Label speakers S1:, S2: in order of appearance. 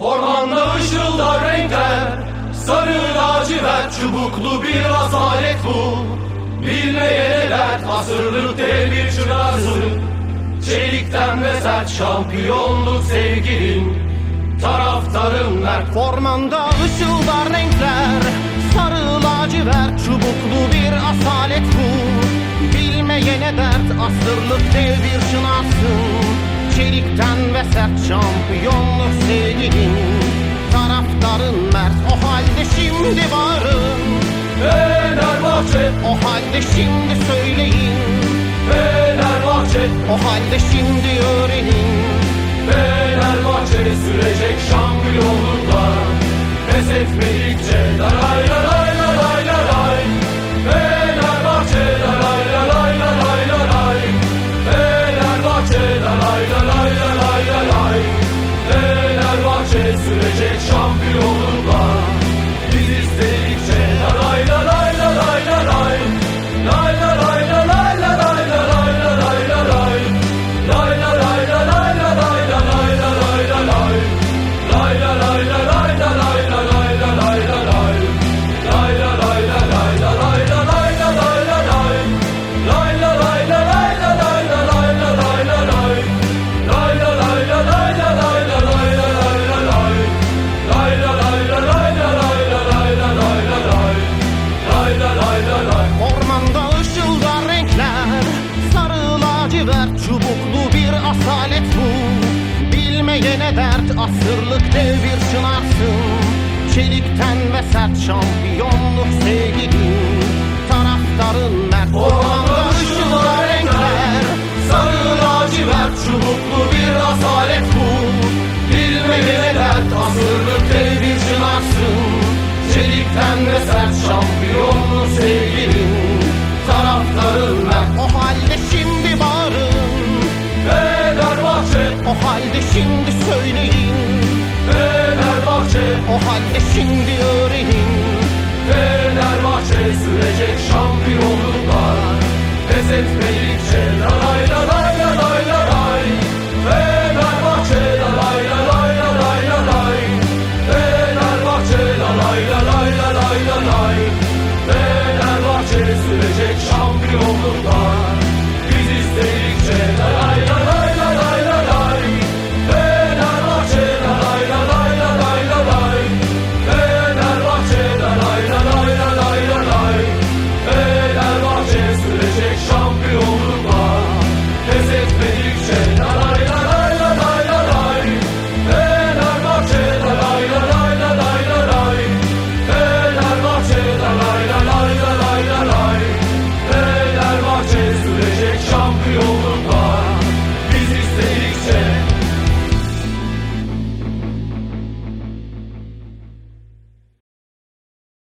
S1: Ormanda ışıldar renkler Sarı lacivert çubuklu bir asalet bu. Bilmeyene dert asırlık dev bir çırarsın Çelikten ve sert şampiyonluk sevgilin Taraftarın mert.
S2: Ormanda ışıldar renkler Sarı lacivert çubuklu bir asalet bu. Bilmeyene dert asırlık dev bir şınarsın Çelikten ve sert şampiyonluk sevgilin Taraftarın mert. O halde şimdi varın
S1: Fenerbahçe,
S2: O halde şimdi söyleyin.
S1: Fenerbahçe,
S2: O halde şimdi öğrenin.
S1: Fenerbahçe sürecek şampiyonluklar. Pes etmedikçe
S2: Bilmeyene dert asırlık dev bir çınarsın. Çelikten ve sert şampiyonluk sevgilin Taraftarın mert Ormanda ışıldar renkler.
S1: Sarı lacivert çubuklu bir asalet bu. Bilmeyene dert asırlık dev bir çınarsın. Çelikten ve sert şampiyonlu sevgilin Taraftarın mert
S2: O halde şimdi öğrenin
S1: Fenerbahçe sürecek